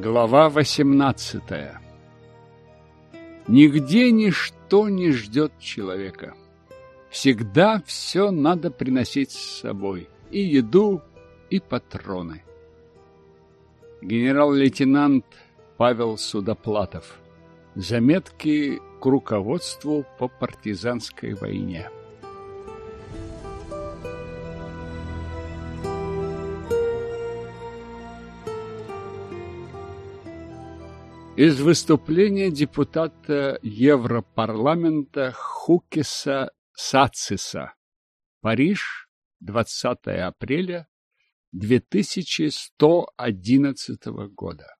Глава 18 Нигде ничто не ждет человека. Всегда все надо приносить с собой. И еду, и патроны. Генерал-лейтенант Павел Судоплатов. Заметки к руководству по партизанской войне. Из выступления депутата Европарламента Хукиса Сациса. Париж, 20 апреля 2111 года.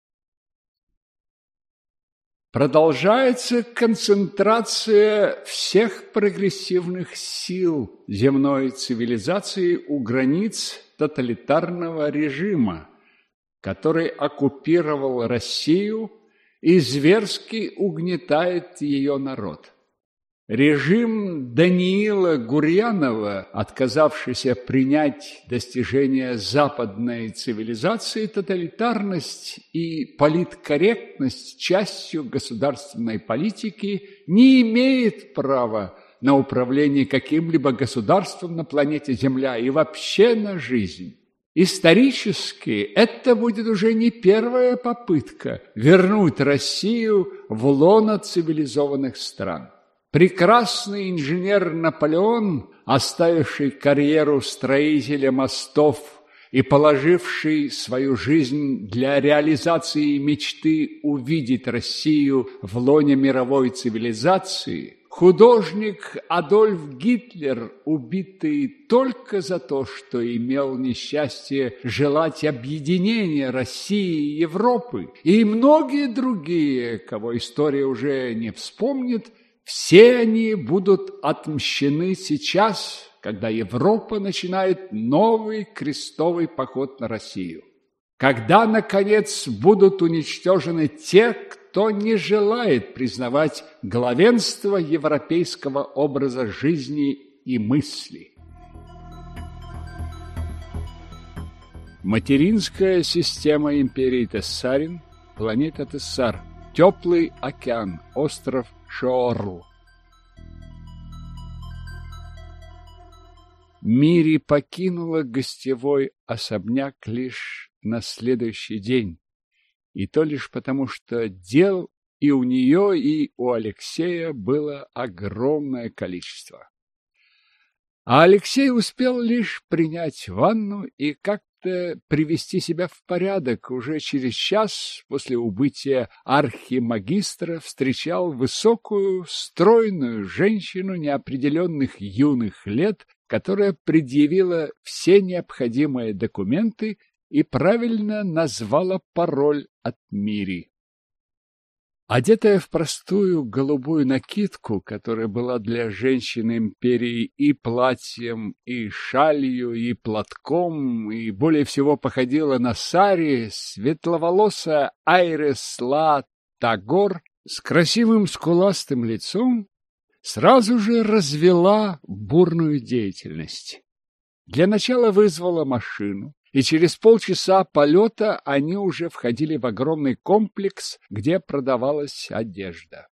Продолжается концентрация всех прогрессивных сил земной цивилизации у границ тоталитарного режима, который оккупировал Россию и зверски угнетает ее народ. Режим Даниила Гурьянова, отказавшийся принять достижения западной цивилизации, тоталитарность и политкорректность частью государственной политики, не имеет права на управление каким-либо государством на планете Земля и вообще на жизнь. Исторически это будет уже не первая попытка вернуть Россию в лоно цивилизованных стран. Прекрасный инженер Наполеон, оставивший карьеру строителя мостов и положивший свою жизнь для реализации мечты увидеть Россию в лоне мировой цивилизации – Художник Адольф Гитлер, убитый только за то, что имел несчастье желать объединения России и Европы, и многие другие, кого история уже не вспомнит, все они будут отмщены сейчас, когда Европа начинает новый крестовый поход на Россию. Когда, наконец, будут уничтожены те, кто кто не желает признавать главенство европейского образа жизни и мысли. Материнская система империи Тессарин, планета Тессар, теплый океан, остров Шоорл. Мири покинула гостевой особняк лишь на следующий день, и то лишь потому, что дел и у нее, и у Алексея было огромное количество. А Алексей успел лишь принять ванну и как-то привести себя в порядок. Уже через час после убытия архимагистра встречал высокую, стройную женщину неопределенных юных лет, которая предъявила все необходимые документы и правильно назвала пароль от Мири. Одетая в простую голубую накидку, которая была для женщины империи и платьем, и шалью, и платком, и более всего походила на сари, светловолосая Айресла Тагор с красивым скуластым лицом сразу же развела бурную деятельность. Для начала вызвала машину, и через полчаса полета они уже входили в огромный комплекс, где продавалась одежда.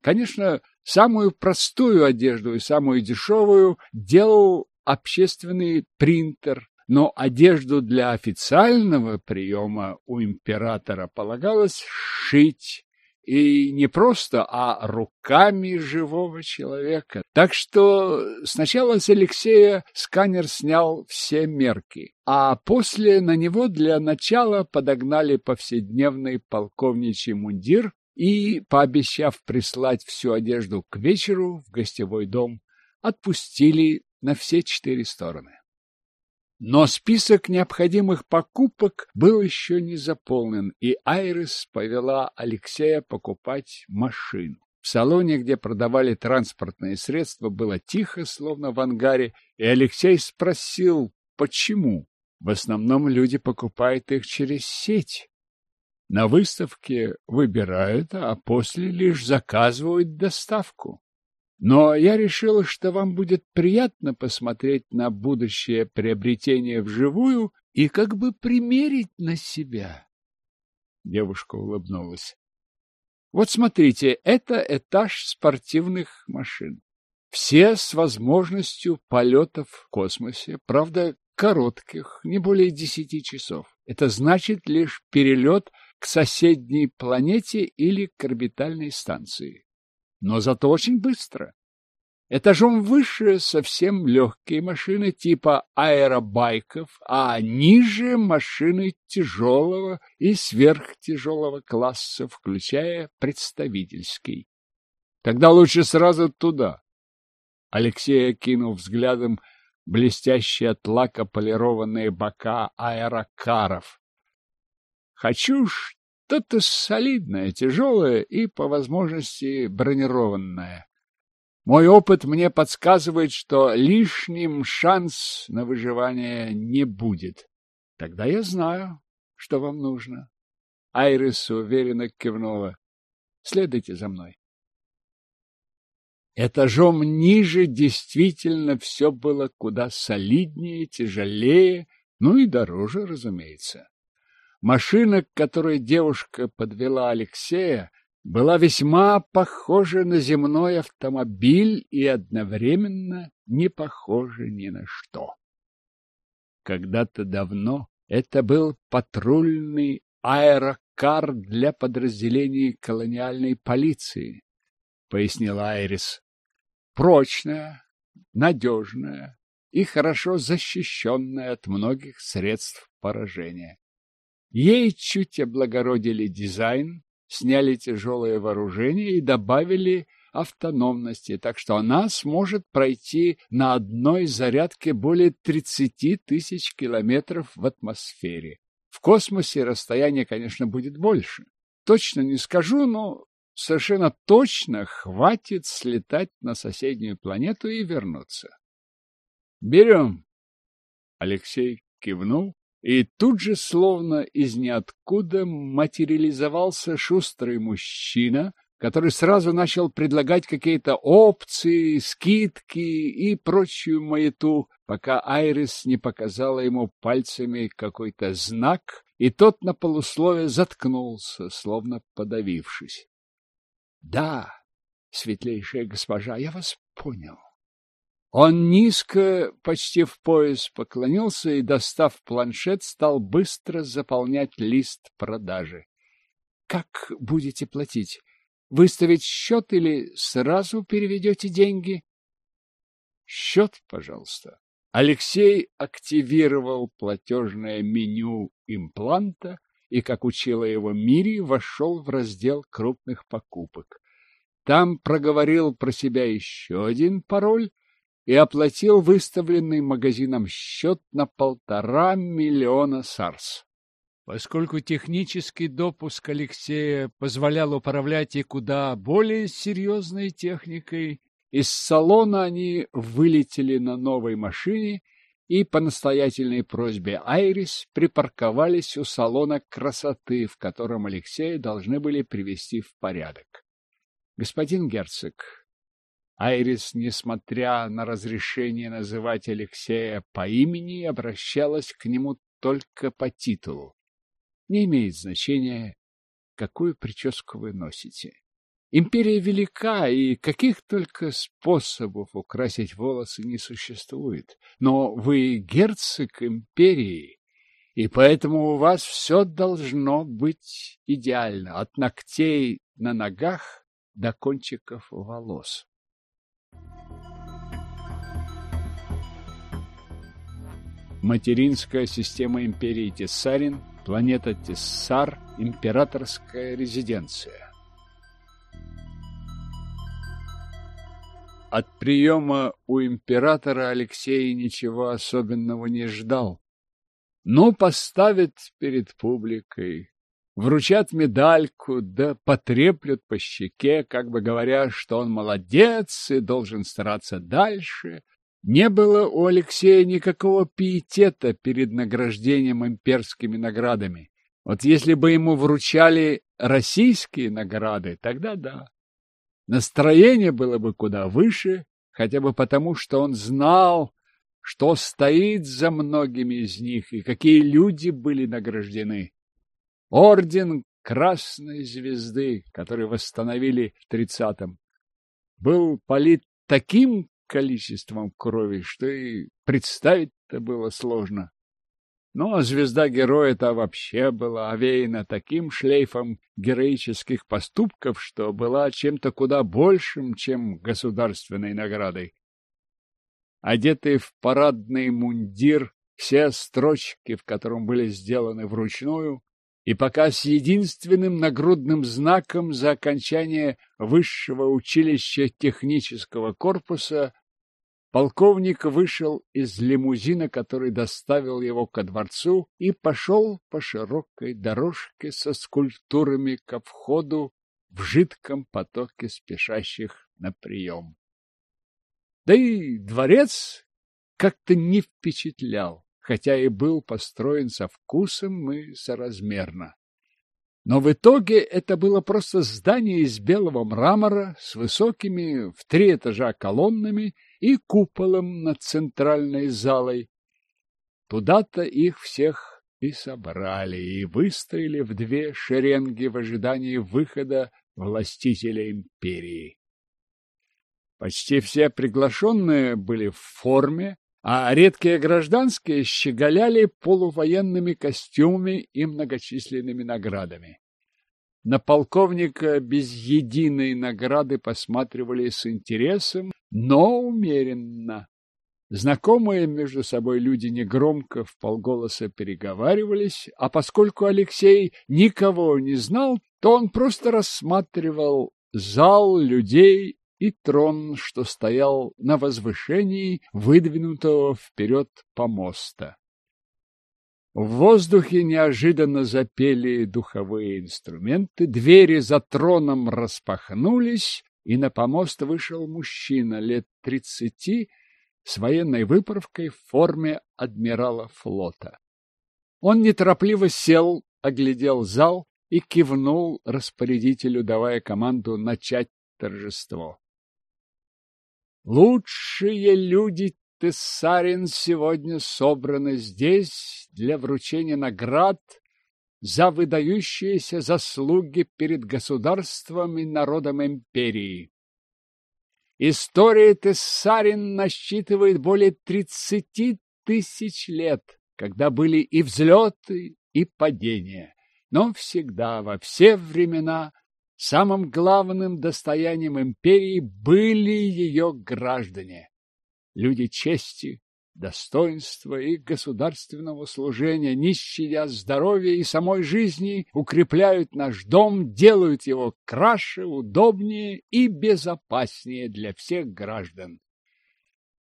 Конечно, самую простую одежду и самую дешевую делал общественный принтер, но одежду для официального приема у императора полагалось шить и не просто, а руками живого человека. Так что сначала с Алексея сканер снял все мерки, а после на него для начала подогнали повседневный полковничий мундир и, пообещав прислать всю одежду к вечеру в гостевой дом, отпустили на все четыре стороны. Но список необходимых покупок был еще не заполнен, и Айрис повела Алексея покупать машину. В салоне, где продавали транспортные средства, было тихо, словно в ангаре, и Алексей спросил, почему. В основном люди покупают их через сеть. На выставке выбирают, а после лишь заказывают доставку. Но я решила, что вам будет приятно посмотреть на будущее приобретение вживую и как бы примерить на себя. Девушка улыбнулась. Вот смотрите, это этаж спортивных машин. Все с возможностью полетов в космосе, правда, коротких, не более десяти часов. Это значит лишь перелет к соседней планете или к орбитальной станции. Но зато очень быстро. Этажом выше совсем легкие машины типа аэробайков, а ниже машины тяжелого и сверхтяжелого класса, включая представительский. Тогда лучше сразу туда. Алексей окинул взглядом блестящие от лака полированные бока аэрокаров. Хочу что-то солидное, тяжелое и, по возможности, бронированное. Мой опыт мне подсказывает, что лишним шанс на выживание не будет. Тогда я знаю, что вам нужно. Айрис уверенно кивнула. Следуйте за мной. Этажом ниже действительно все было куда солиднее, тяжелее, ну и дороже, разумеется. Машина, к которой девушка подвела Алексея, была весьма похожа на земной автомобиль и одновременно не похожа ни на что. Когда-то давно это был патрульный аэрокар для подразделений колониальной полиции, пояснила Айрис. Прочная, надежная и хорошо защищенная от многих средств поражения. Ей чуть облагородили дизайн, сняли тяжелое вооружение и добавили автономности, так что она сможет пройти на одной зарядке более 30 тысяч километров в атмосфере. В космосе расстояние, конечно, будет больше. Точно не скажу, но совершенно точно хватит слетать на соседнюю планету и вернуться. Берем. Алексей кивнул и тут же, словно из ниоткуда, материализовался шустрый мужчина, который сразу начал предлагать какие-то опции, скидки и прочую маяту, пока Айрис не показала ему пальцами какой-то знак, и тот на полуслове заткнулся, словно подавившись. — Да, светлейшая госпожа, я вас понял. Он низко, почти в пояс, поклонился и, достав планшет, стал быстро заполнять лист продажи. — Как будете платить? Выставить счет или сразу переведете деньги? — Счет, пожалуйста. Алексей активировал платежное меню импланта и, как учила его Мири, вошел в раздел крупных покупок. Там проговорил про себя еще один пароль и оплатил выставленный магазином счет на полтора миллиона сарс. Поскольку технический допуск Алексея позволял управлять и куда более серьезной техникой, из салона они вылетели на новой машине и по настоятельной просьбе Айрис припарковались у салона красоты, в котором Алексея должны были привести в порядок. Господин герцог, Айрис, несмотря на разрешение называть Алексея по имени, обращалась к нему только по титулу. Не имеет значения, какую прическу вы носите. Империя велика, и каких только способов украсить волосы не существует. Но вы герцог империи, и поэтому у вас все должно быть идеально, от ногтей на ногах до кончиков волос. Материнская система империи Тессарин, планета Тессар, императорская резиденция. От приема у императора Алексей ничего особенного не ждал. Ну, поставят перед публикой, вручат медальку, да потреплют по щеке, как бы говоря, что он молодец и должен стараться дальше, не было у Алексея никакого пиетета перед награждением имперскими наградами. Вот если бы ему вручали российские награды, тогда да. Настроение было бы куда выше, хотя бы потому, что он знал, что стоит за многими из них и какие люди были награждены. Орден красной звезды, который восстановили в тридцатом, был полит таким количеством крови, что и представить-то было сложно. Ну, а звезда героя-то вообще была овеяна таким шлейфом героических поступков, что была чем-то куда большим, чем государственной наградой. Одетый в парадный мундир, все строчки, в котором были сделаны вручную, и пока с единственным нагрудным знаком за окончание высшего училища технического корпуса полковник вышел из лимузина, который доставил его ко дворцу, и пошел по широкой дорожке со скульптурами ко входу в жидком потоке спешащих на прием. Да и дворец как-то не впечатлял хотя и был построен со вкусом и соразмерно. Но в итоге это было просто здание из белого мрамора с высокими в три этажа колоннами и куполом над центральной залой. Туда-то их всех и собрали, и выстроили в две шеренги в ожидании выхода властителя империи. Почти все приглашенные были в форме, а редкие гражданские щеголяли полувоенными костюмами и многочисленными наградами. На полковника без единой награды посматривали с интересом, но умеренно. Знакомые между собой люди негромко в полголоса переговаривались, а поскольку Алексей никого не знал, то он просто рассматривал зал людей и трон, что стоял на возвышении выдвинутого вперед помоста. В воздухе неожиданно запели духовые инструменты, двери за троном распахнулись, и на помост вышел мужчина лет тридцати с военной выправкой в форме адмирала флота. Он неторопливо сел, оглядел зал и кивнул распорядителю, давая команду начать торжество. Лучшие люди Тессарин сегодня собраны здесь для вручения наград за выдающиеся заслуги перед государством и народом империи. История Тессарин насчитывает более тридцати тысяч лет, когда были и взлеты, и падения, но всегда, во все времена, Самым главным достоянием империи были ее граждане, люди чести, достоинства и государственного служения, не щадя здоровья и самой жизни, укрепляют наш дом, делают его краше, удобнее и безопаснее для всех граждан.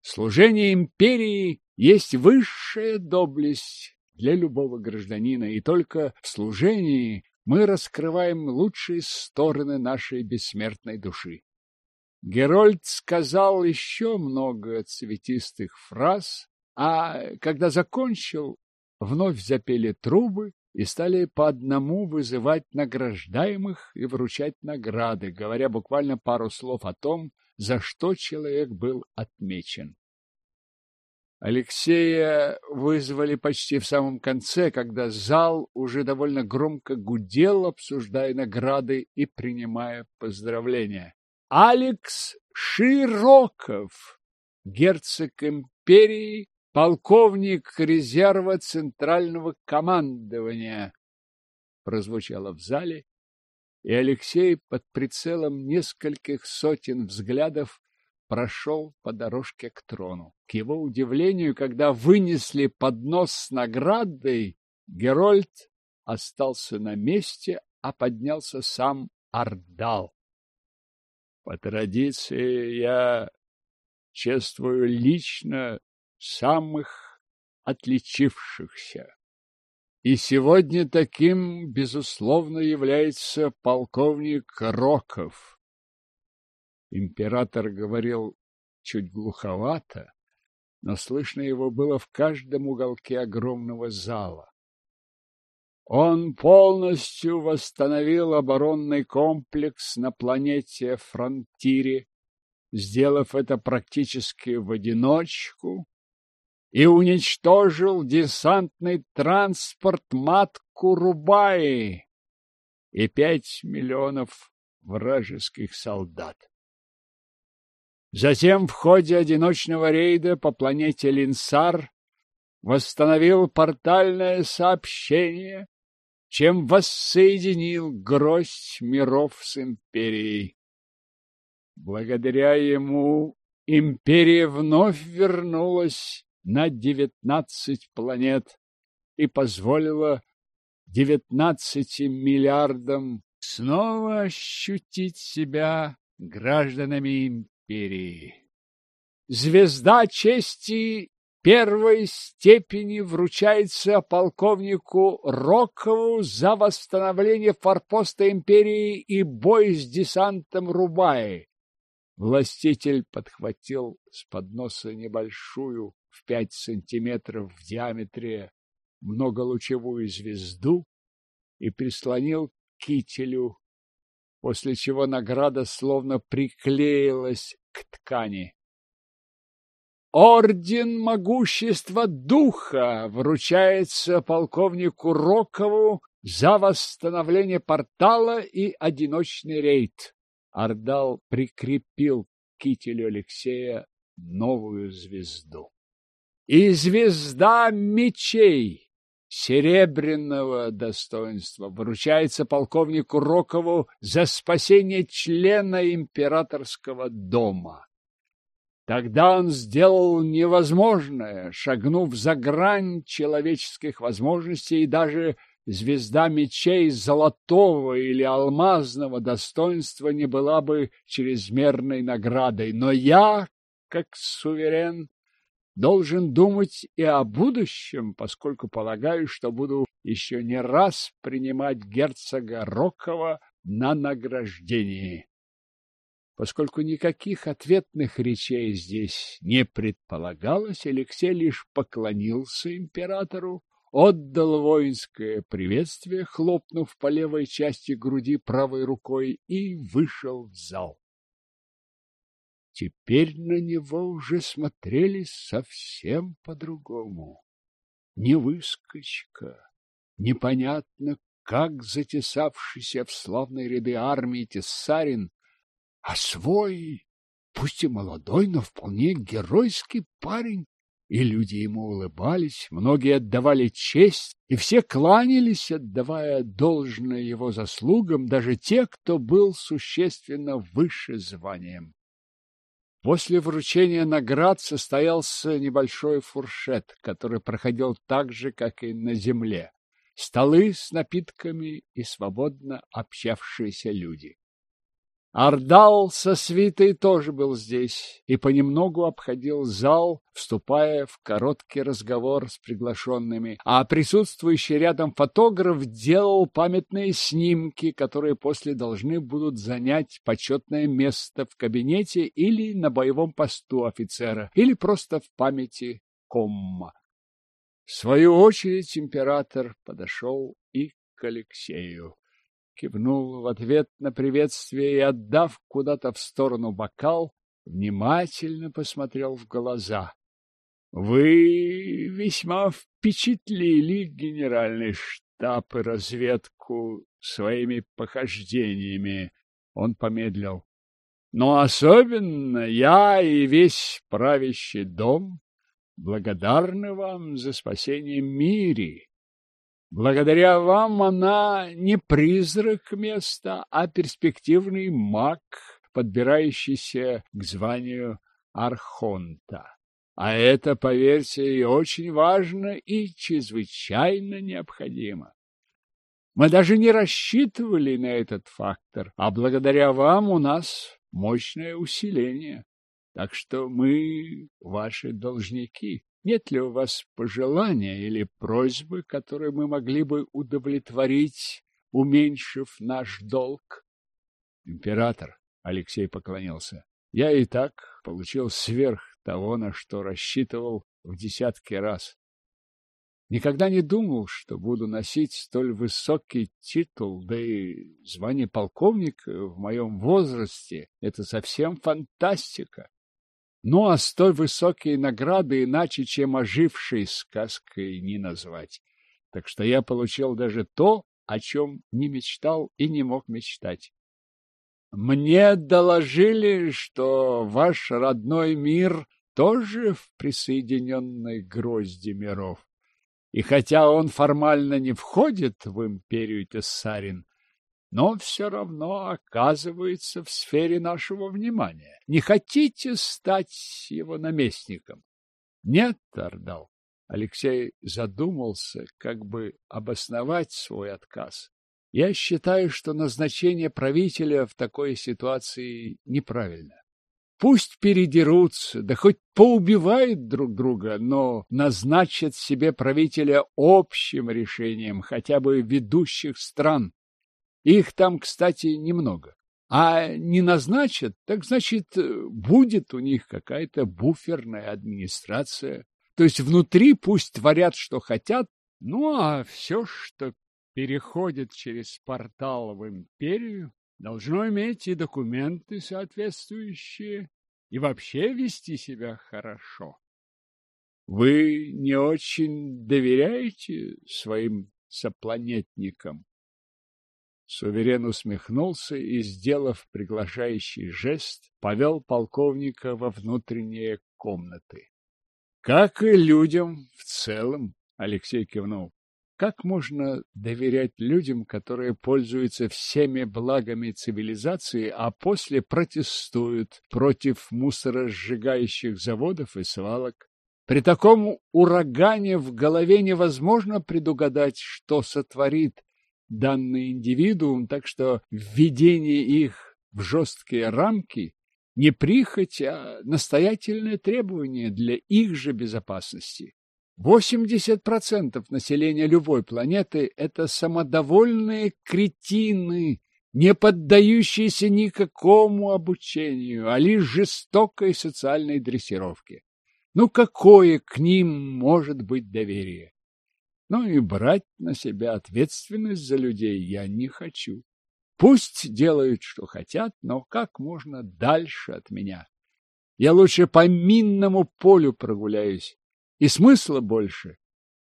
Служение империи есть высшая доблесть для любого гражданина, и только в служении мы раскрываем лучшие стороны нашей бессмертной души. Герольд сказал еще много цветистых фраз, а когда закончил, вновь запели трубы и стали по одному вызывать награждаемых и вручать награды, говоря буквально пару слов о том, за что человек был отмечен. Алексея вызвали почти в самом конце, когда зал уже довольно громко гудел, обсуждая награды и принимая поздравления. Алекс Широков, герцог империи, полковник резерва центрального командования, прозвучало в зале, и Алексей под прицелом нескольких сотен взглядов прошел по дорожке к трону. К его удивлению, когда вынесли поднос с наградой, Герольд остался на месте, а поднялся сам Ардал. По традиции я чествую лично самых отличившихся. И сегодня таким, безусловно, является полковник Роков. Император говорил чуть глуховато, но слышно его было в каждом уголке огромного зала. Он полностью восстановил оборонный комплекс на планете Фронтире, сделав это практически в одиночку, и уничтожил десантный транспорт матку Рубаи, и пять миллионов вражеских солдат. Затем в ходе одиночного рейда по планете Линсар восстановил портальное сообщение, чем воссоединил гроздь миров с империей. Благодаря ему империя вновь вернулась на девятнадцать планет и позволила девятнадцати миллиардам снова ощутить себя гражданами империи. Звезда чести первой степени вручается полковнику Рокову за восстановление форпоста империи и бой с десантом Рубаи. Властитель подхватил с подноса небольшую в пять сантиметров в диаметре многолучевую звезду и прислонил к кителю, после чего награда словно приклеилась к ткани. Орден могущества духа вручается полковнику Рокову за восстановление портала и одиночный рейд. Ардал прикрепил к кителю Алексея новую звезду. И звезда мечей серебряного достоинства вручается полковнику Рокову за спасение члена императорского дома. Тогда он сделал невозможное, шагнув за грань человеческих возможностей и даже звезда мечей золотого или алмазного достоинства не была бы чрезмерной наградой. Но я, как суверен, должен думать и о будущем, поскольку полагаю, что буду еще не раз принимать герцога Рокова на награждении. Поскольку никаких ответных речей здесь не предполагалось, Алексей лишь поклонился императору, отдал воинское приветствие, хлопнув по левой части груди правой рукой и вышел в зал. Теперь на него уже смотрели совсем по-другому. Не выскочка, непонятно, как затесавшийся в славные ряды армии Тессарин, а свой, пусть и молодой, но вполне геройский парень, и люди ему улыбались, многие отдавали честь, и все кланялись, отдавая должное его заслугам, даже те, кто был существенно выше званием. После вручения наград состоялся небольшой фуршет, который проходил так же, как и на земле. Столы с напитками и свободно общавшиеся люди. Ардал со свитой тоже был здесь и понемногу обходил зал, вступая в короткий разговор с приглашенными, а присутствующий рядом фотограф делал памятные снимки, которые после должны будут занять почетное место в кабинете или на боевом посту офицера, или просто в памяти комма. В свою очередь император подошел и к Алексею кивнул в ответ на приветствие и, отдав куда-то в сторону бокал, внимательно посмотрел в глаза. — Вы весьма впечатлили генеральный штаб и разведку своими похождениями. Он помедлил. Но особенно я и весь правящий дом благодарны вам за спасение Мири. Благодаря вам она не призрак места, а перспективный маг, подбирающийся к званию архонта. А это, поверьте, и очень важно и чрезвычайно необходимо. Мы даже не рассчитывали на этот фактор, а благодаря вам у нас мощное усиление. Так что мы ваши должники. Нет ли у вас пожелания или просьбы, которые мы могли бы удовлетворить, уменьшив наш долг? Император, Алексей поклонился, я и так получил сверх того, на что рассчитывал в десятки раз. Никогда не думал, что буду носить столь высокий титул, да и звание полковника в моем возрасте — это совсем фантастика. Ну, а столь высокие награды иначе, чем ожившей сказкой, не назвать. Так что я получил даже то, о чем не мечтал и не мог мечтать. Мне доложили, что ваш родной мир тоже в присоединенной грозди миров. И хотя он формально не входит в империю Тессарин, но все равно оказывается в сфере нашего внимания. Не хотите стать его наместником? Нет, Ардал. Алексей задумался, как бы обосновать свой отказ. Я считаю, что назначение правителя в такой ситуации неправильно. Пусть передерутся, да хоть поубивают друг друга, но назначат себе правителя общим решением хотя бы ведущих стран. Их там, кстати, немного. А не назначат, так значит, будет у них какая-то буферная администрация. То есть внутри пусть творят, что хотят, ну а все, что переходит через портал в империю, должно иметь и документы соответствующие, и вообще вести себя хорошо. Вы не очень доверяете своим сопланетникам? Суверен усмехнулся и, сделав приглашающий жест, повел полковника во внутренние комнаты. — Как и людям в целом, — Алексей кивнул. Как можно доверять людям, которые пользуются всеми благами цивилизации, а после протестуют против мусоросжигающих заводов и свалок? При таком урагане в голове невозможно предугадать, что сотворит данный индивидуум, так что введение их в жесткие рамки не прихоть, а настоятельное требование для их же безопасности. 80% населения любой планеты – это самодовольные кретины, не поддающиеся никакому обучению, а лишь жестокой социальной дрессировке. Ну, какое к ним может быть доверие? Ну и брать на себя ответственность за людей я не хочу. Пусть делают, что хотят, но как можно дальше от меня. Я лучше по минному полю прогуляюсь, и смысла больше,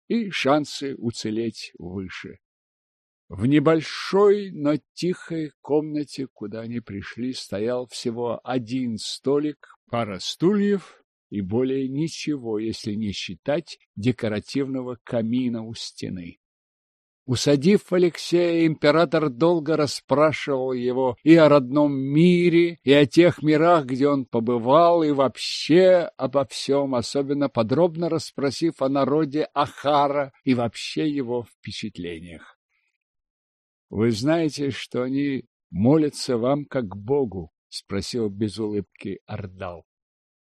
и шансы уцелеть выше. В небольшой, но тихой комнате, куда они пришли, стоял всего один столик, пара стульев и более ничего, если не считать декоративного камина у стены. Усадив Алексея, император долго расспрашивал его и о родном мире, и о тех мирах, где он побывал, и вообще обо всем, особенно подробно расспросив о народе Ахара и вообще его впечатлениях. — Вы знаете, что они молятся вам как Богу? — спросил без улыбки Ордал.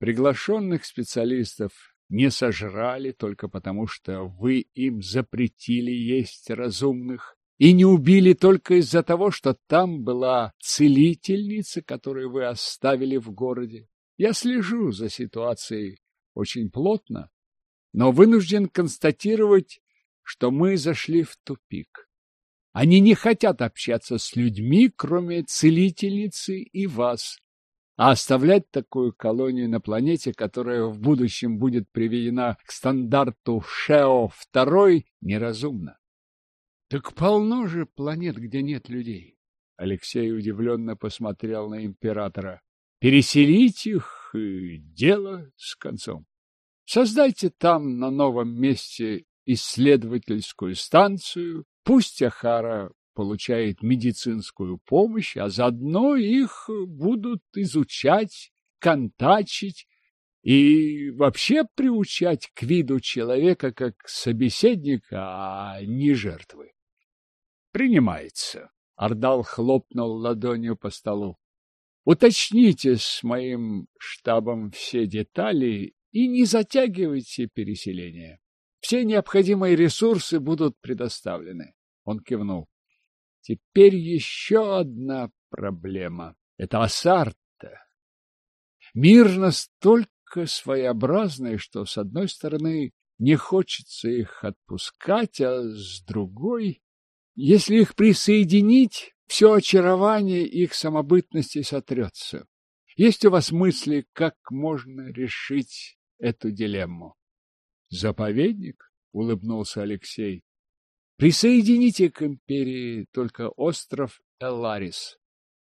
Приглашенных специалистов не сожрали только потому, что вы им запретили есть разумных, и не убили только из-за того, что там была целительница, которую вы оставили в городе. Я слежу за ситуацией очень плотно, но вынужден констатировать, что мы зашли в тупик. Они не хотят общаться с людьми, кроме целительницы и вас. А оставлять такую колонию на планете, которая в будущем будет приведена к стандарту ШЕО-2, неразумно. Так полно же планет, где нет людей. Алексей удивленно посмотрел на императора. Переселить их и дело с концом. Создайте там на новом месте исследовательскую станцию, пусть Ахара получает медицинскую помощь, а заодно их будут изучать, контачить и вообще приучать к виду человека как собеседника, а не жертвы. Принимается. Ардал хлопнул ладонью по столу. Уточните с моим штабом все детали и не затягивайте переселение. Все необходимые ресурсы будут предоставлены. Он кивнул. Теперь еще одна проблема — это Асарта. Мир настолько своеобразный, что, с одной стороны, не хочется их отпускать, а с другой, если их присоединить, все очарование их самобытности сотрется. Есть у вас мысли, как можно решить эту дилемму? Заповедник? — улыбнулся Алексей. Присоедините к империи только остров Эларис.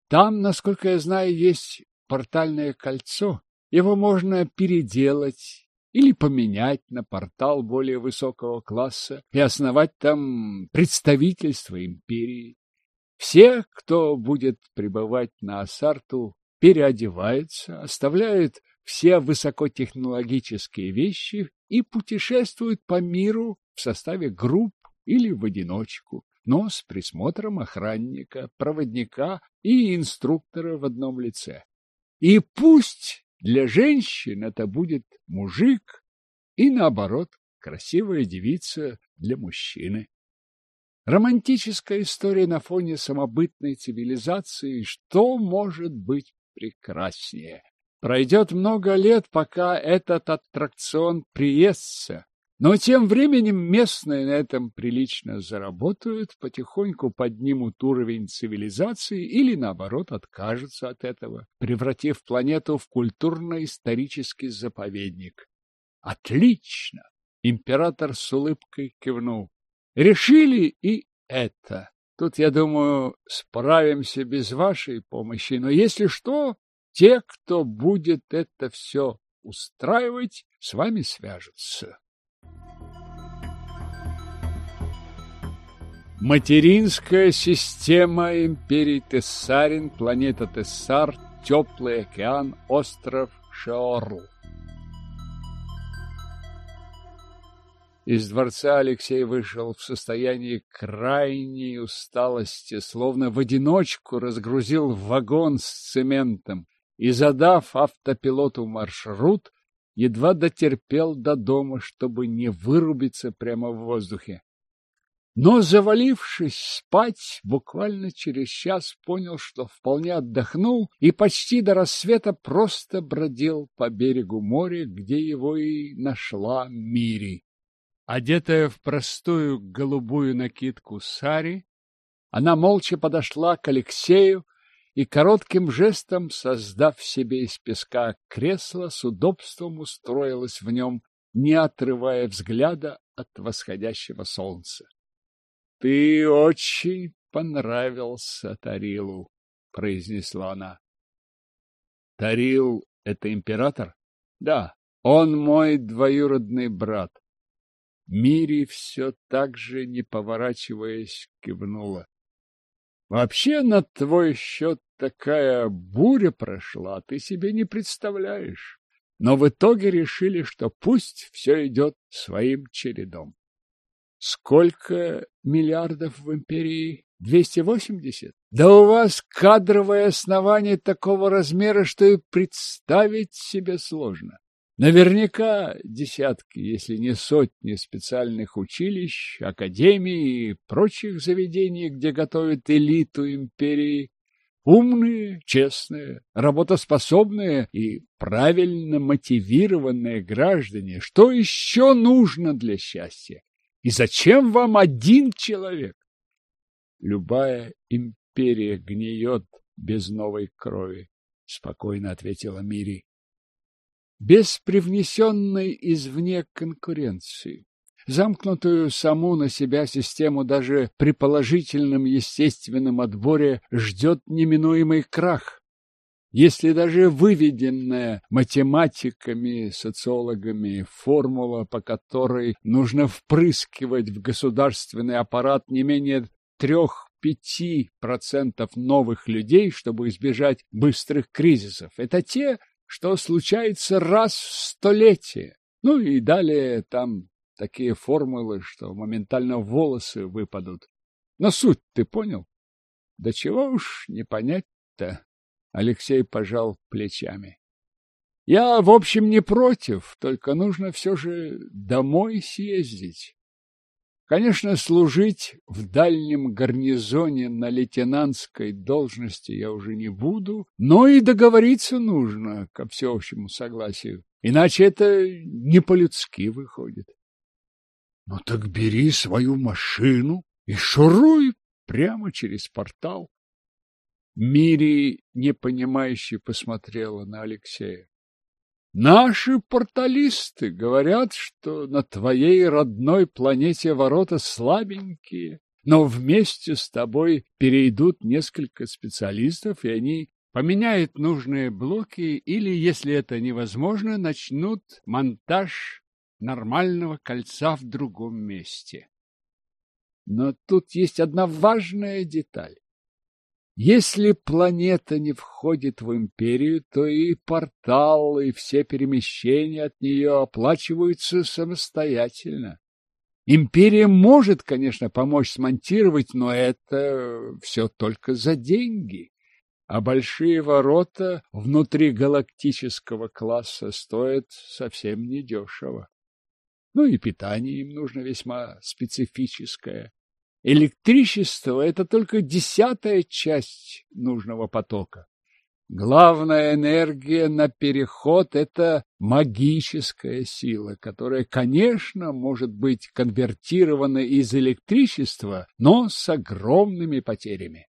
Там, насколько я знаю, есть портальное кольцо. Его можно переделать или поменять на портал более высокого класса и основать там представительство империи. Все, кто будет пребывать на Асарту, переодеваются, оставляют все высокотехнологические вещи и путешествуют по миру в составе групп или в одиночку, но с присмотром охранника, проводника и инструктора в одном лице. И пусть для женщин это будет мужик, и наоборот, красивая девица для мужчины. Романтическая история на фоне самобытной цивилизации, что может быть прекраснее? Пройдет много лет, пока этот аттракцион приестся, но тем временем местные на этом прилично заработают, потихоньку поднимут уровень цивилизации или, наоборот, откажутся от этого, превратив планету в культурно-исторический заповедник. Отлично! Император с улыбкой кивнул. Решили и это. Тут, я думаю, справимся без вашей помощи, но если что, те, кто будет это все устраивать, с вами свяжутся. Материнская система империи Тессарин, планета Тессар, теплый океан, остров Шеорл. Из дворца Алексей вышел в состоянии крайней усталости, словно в одиночку разгрузил вагон с цементом и, задав автопилоту маршрут, едва дотерпел до дома, чтобы не вырубиться прямо в воздухе. Но, завалившись спать, буквально через час понял, что вполне отдохнул и почти до рассвета просто бродил по берегу моря, где его и нашла Мири. Одетая в простую голубую накидку сари, она молча подошла к Алексею и коротким жестом, создав себе из песка кресло, с удобством устроилась в нем, не отрывая взгляда от восходящего солнца. Ты очень понравился Тарилу, произнесла она. Тарил — это император? Да, он мой двоюродный брат. Мири все так же, не поворачиваясь, кивнула. Вообще, на твой счет такая буря прошла, ты себе не представляешь. Но в итоге решили, что пусть все идет своим чередом. Сколько миллиардов в империи? 280? Да у вас кадровое основание такого размера, что и представить себе сложно. Наверняка десятки, если не сотни специальных училищ, академий и прочих заведений, где готовят элиту империи. Умные, честные, работоспособные и правильно мотивированные граждане. Что еще нужно для счастья? И зачем вам один человек? Любая империя гниет без новой крови, спокойно ответила Мири. Без привнесенной извне конкуренции. Замкнутую саму на себя систему даже при положительном естественном отборе ждет неминуемый крах. Если даже выведенная математиками, социологами формула, по которой нужно впрыскивать в государственный аппарат не менее трех-пяти процентов новых людей, чтобы избежать быстрых кризисов, это те, что случается раз в столетие. Ну и далее там такие формулы, что моментально волосы выпадут. Но суть ты понял? Да чего уж не понять-то. Алексей пожал плечами. Я, в общем, не против, только нужно все же домой съездить. Конечно, служить в дальнем гарнизоне на лейтенантской должности я уже не буду, но и договориться нужно ко всеобщему согласию, иначе это не по-людски выходит. Ну так бери свою машину и шуруй прямо через портал. Мири непонимающе посмотрела на Алексея. Наши порталисты говорят, что на твоей родной планете ворота слабенькие, но вместе с тобой перейдут несколько специалистов, и они поменяют нужные блоки или, если это невозможно, начнут монтаж нормального кольца в другом месте. Но тут есть одна важная деталь. Если планета не входит в империю, то и портал, и все перемещения от нее оплачиваются самостоятельно. Империя может, конечно, помочь смонтировать, но это все только за деньги. А большие ворота внутри галактического класса стоят совсем недешево. Ну и питание им нужно весьма специфическое. Электричество – это только десятая часть нужного потока. Главная энергия на переход – это магическая сила, которая, конечно, может быть конвертирована из электричества, но с огромными потерями.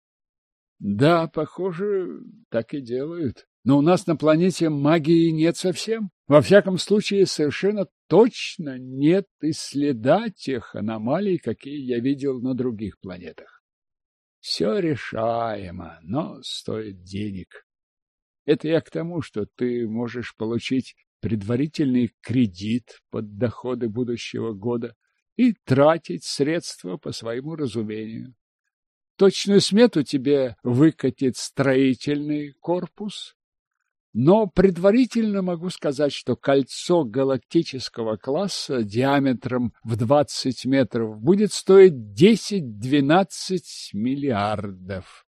Да, похоже, так и делают. Но у нас на планете магии нет совсем. Во всяком случае, совершенно точно нет и следа тех аномалий, какие я видел на других планетах. Все решаемо, но стоит денег. Это я к тому, что ты можешь получить предварительный кредит под доходы будущего года и тратить средства по своему разумению. Точную смету тебе выкатит строительный корпус, но предварительно могу сказать, что кольцо галактического класса диаметром в 20 метров будет стоить 10-12 миллиардов.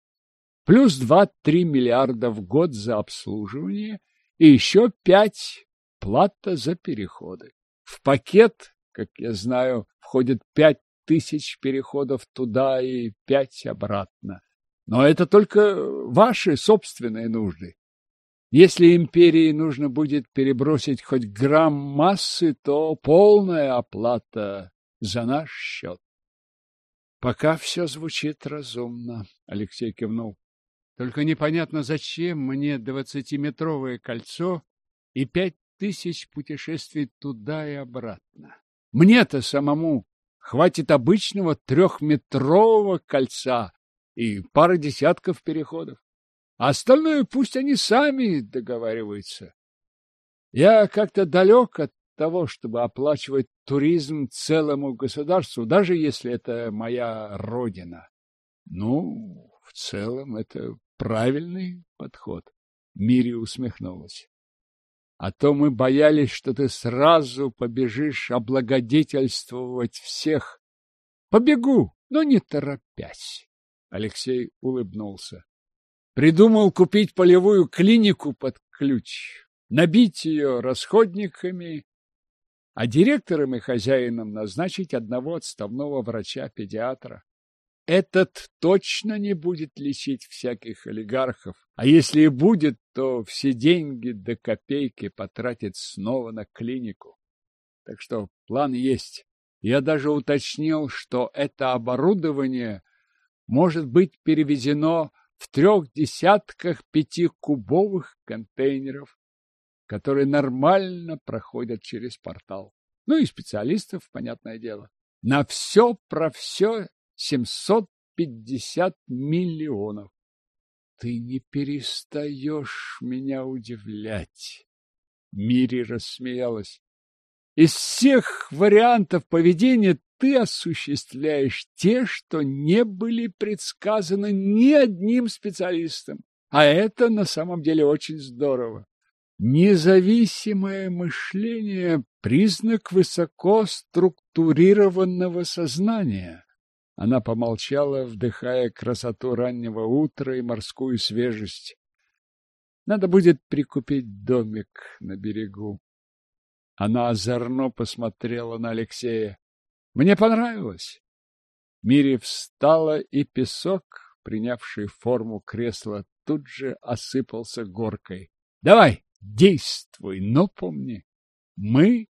Плюс 2-3 миллиарда в год за обслуживание и еще 5 плата за переходы. В пакет, как я знаю, входит 5 тысяч переходов туда и 5 обратно. Но это только ваши собственные нужды. Если империи нужно будет перебросить хоть грамм массы, то полная оплата за наш счет. Пока все звучит разумно, Алексей кивнул. Только непонятно, зачем мне двадцатиметровое кольцо и пять тысяч путешествий туда и обратно. Мне-то самому хватит обычного трехметрового кольца и пары десятков переходов. А остальное пусть они сами договариваются. Я как-то далек от того, чтобы оплачивать туризм целому государству, даже если это моя родина. Ну, в целом, это правильный подход. Мири усмехнулась. А то мы боялись, что ты сразу побежишь облагодетельствовать всех. Побегу, но не торопясь. Алексей улыбнулся. Придумал купить полевую клинику под ключ, набить ее расходниками, а директором и хозяином назначить одного отставного врача-педиатра. Этот точно не будет лечить всяких олигархов, а если и будет, то все деньги до копейки потратит снова на клинику. Так что план есть. Я даже уточнил, что это оборудование может быть перевезено в трех десятках пятикубовых контейнеров, которые нормально проходят через портал. Ну и специалистов, понятное дело. На все про все 750 миллионов. Ты не перестаешь меня удивлять. Мири рассмеялась. Из всех вариантов поведения ты осуществляешь те, что не были предсказаны ни одним специалистом. А это на самом деле очень здорово. Независимое мышление – признак высоко структурированного сознания. Она помолчала, вдыхая красоту раннего утра и морскую свежесть. Надо будет прикупить домик на берегу. Она озорно посмотрела на Алексея. Мне понравилось. Мири встала, и песок, принявший форму кресла, тут же осыпался горкой. Давай, действуй, но помни, мы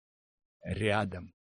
рядом.